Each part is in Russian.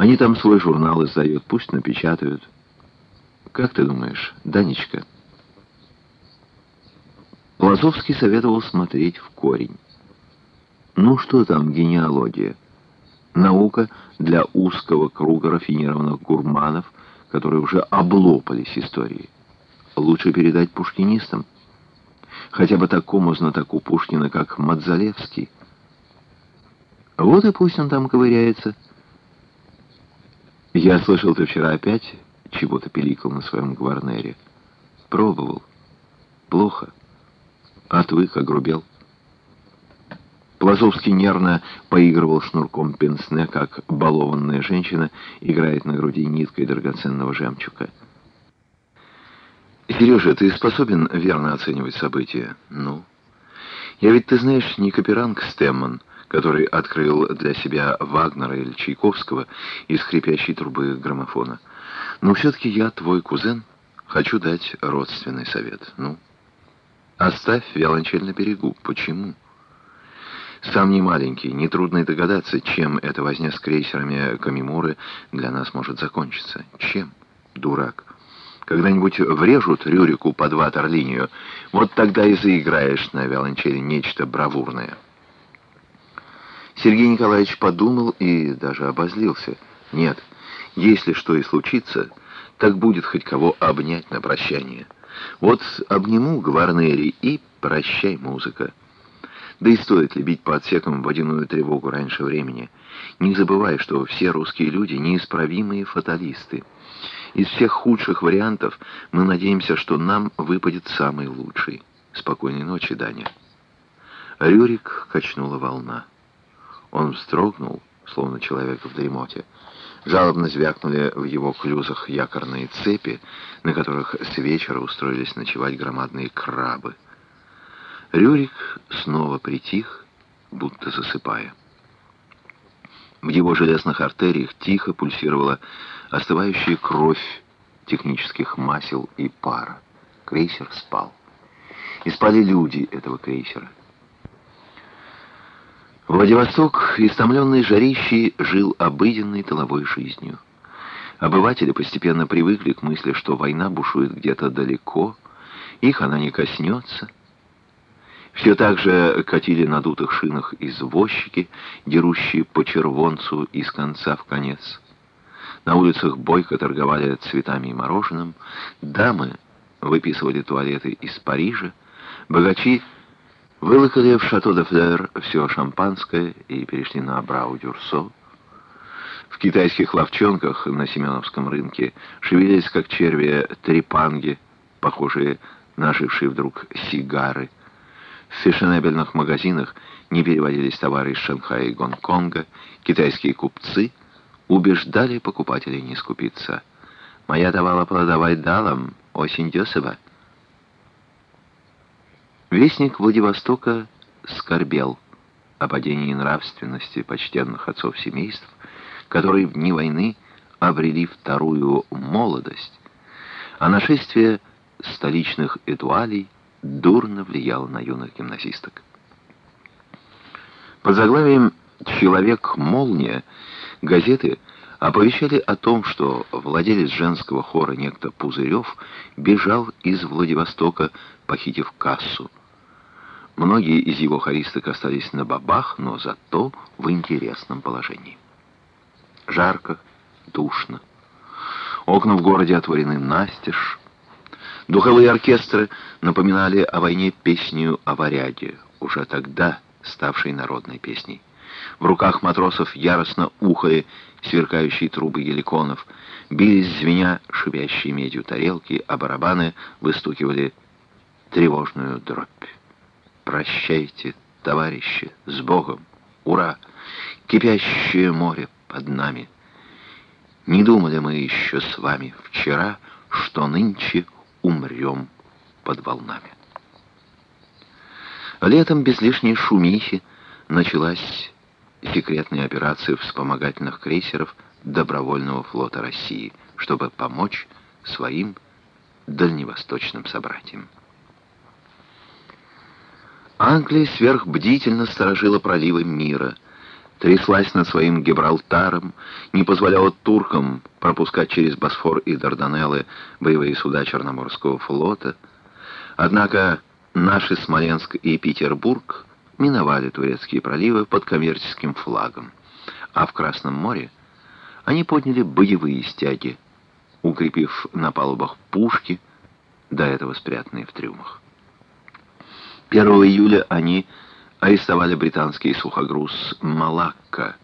Они там свой журнал издают, пусть напечатают. Как ты думаешь, Данечка? Лазовский советовал смотреть в корень. Ну что там генеалогия? Наука для узкого круга рафинированных гурманов, которые уже облопались историей. Лучше передать пушкинистам. Хотя бы такому знатоку Пушкина, как Мадзалевский. Вот и пусть он там ковыряется. Я слышал, ты вчера опять чего-то пиликал на своем гварнере. Пробовал. Плохо. Отвык, огрубел. Плазовский нервно поигрывал шнурком пенсне, как балованная женщина играет на груди ниткой драгоценного жемчуга. «Сережа, ты способен верно оценивать события?» «Ну?» «Я ведь, ты знаешь, не Каперанг Стемман, который открыл для себя Вагнера или Чайковского из скрипящей трубы граммофона. Но все-таки я твой кузен, хочу дать родственный совет. Ну?» «Оставь виолончель на берегу. Почему?» Сам не маленький, нетрудно и догадаться, чем эта возня с крейсерами Камимуры для нас может закончиться. Чем? Дурак. Когда-нибудь врежут Рюрику под ватерлинию, вот тогда и заиграешь на виолончели нечто бравурное. Сергей Николаевич подумал и даже обозлился. Нет, если что и случится, так будет хоть кого обнять на прощание. Вот обниму Гварнери и прощай, музыка. Да и стоит ли бить по отсекам водяную тревогу раньше времени? Не забывай, что все русские люди неисправимые фаталисты. Из всех худших вариантов мы надеемся, что нам выпадет самый лучший. Спокойной ночи, Даня. Рюрик качнула волна. Он вздрогнул, словно человек в дремоте. Жалобно звякнули в его клюзах якорные цепи, на которых с вечера устроились ночевать громадные крабы. Рюрик снова притих, будто засыпая. В его железных артериях тихо пульсировала остывающая кровь технических масел и пара. Крейсер спал. И спали люди этого крейсера. Владивосток, истомленный жарищей, жил обыденной тыловой жизнью. Обыватели постепенно привыкли к мысли, что война бушует где-то далеко, их она не коснется — все так же катили на дутых шинах извозчики, дерущие по червонцу из конца в конец. На улицах бойко торговали цветами и мороженым, дамы выписывали туалеты из Парижа, богачи вылокали в Шато-де-Флер все шампанское и перешли на Брау-Дюрсо. В китайских ловчонках на Семеновском рынке шевелились, как черви, трепанги, похожие на ожившие вдруг сигары, в фешенебельных магазинах не переводились товары из Шанхая и Гонконга. Китайские купцы убеждали покупателей не скупиться. «Моя давала продавать далом, осень десова». Вестник Владивостока скорбел о падении нравственности почтенных отцов семейств, которые в дни войны обрели вторую молодость, а нашествие столичных этуалей – дурно влиял на юных гимназисток. Под заглавием «Человек-молния» газеты оповещали о том, что владелец женского хора некто Пузырев бежал из Владивостока, похитив кассу. Многие из его хористок остались на бабах, но зато в интересном положении. Жарко, душно. Окна в городе отворены настежь, Духовые оркестры напоминали о войне песню о варяге, уже тогда ставшей народной песней. В руках матросов яростно ухая сверкающие трубы геликонов, бились звеня шипящие медью тарелки, а барабаны выстукивали тревожную дробь. «Прощайте, товарищи, с Богом! Ура! Кипящее море под нами! Не думали мы еще с вами вчера, что нынче умрем под волнами. Летом без лишней шумихи началась секретная операция вспомогательных крейсеров Добровольного флота России, чтобы помочь своим дальневосточным собратьям. Англия сверхбдительно сторожила проливы мира. тряслась над своим Гибралтаром, не позволяла туркам пропускать через Босфор и Дарданеллы боевые суда Черноморского флота. Однако наши Смоленск и Петербург миновали турецкие проливы под коммерческим флагом, а в Красном море они подняли боевые стяги, укрепив на палубах пушки, до этого спрятанные в трюмах. 1 июля они арестовали британский сухогруз «Малакка»,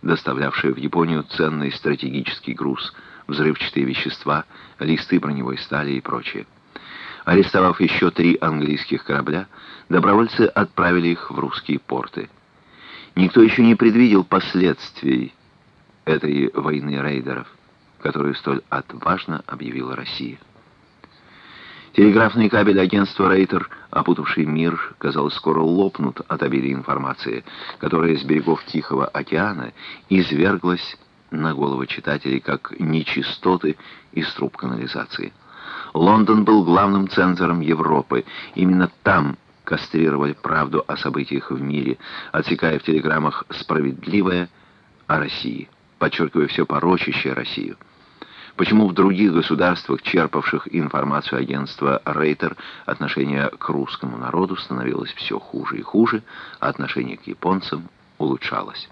доставлявший в Японию ценный стратегический груз, взрывчатые вещества, листы броневой стали и прочее. Арестовав еще три английских корабля, добровольцы отправили их в русские порты. Никто еще не предвидел последствий этой войны рейдеров, которую столь отважно объявила Россия. Телеграфные кабели агентства «Рейтер», опутавший мир, казалось, скоро лопнут от обилия информации, которая с берегов Тихого океана изверглась на головы читателей, как нечистоты из труб канализации. Лондон был главным цензором Европы. Именно там кастрировали правду о событиях в мире, отсекая в телеграммах «справедливое» о России, подчеркивая все порочащее Россию. Почему в других государствах, черпавших информацию агентства Рейтер, отношение к русскому народу становилось все хуже и хуже, а отношение к японцам улучшалось?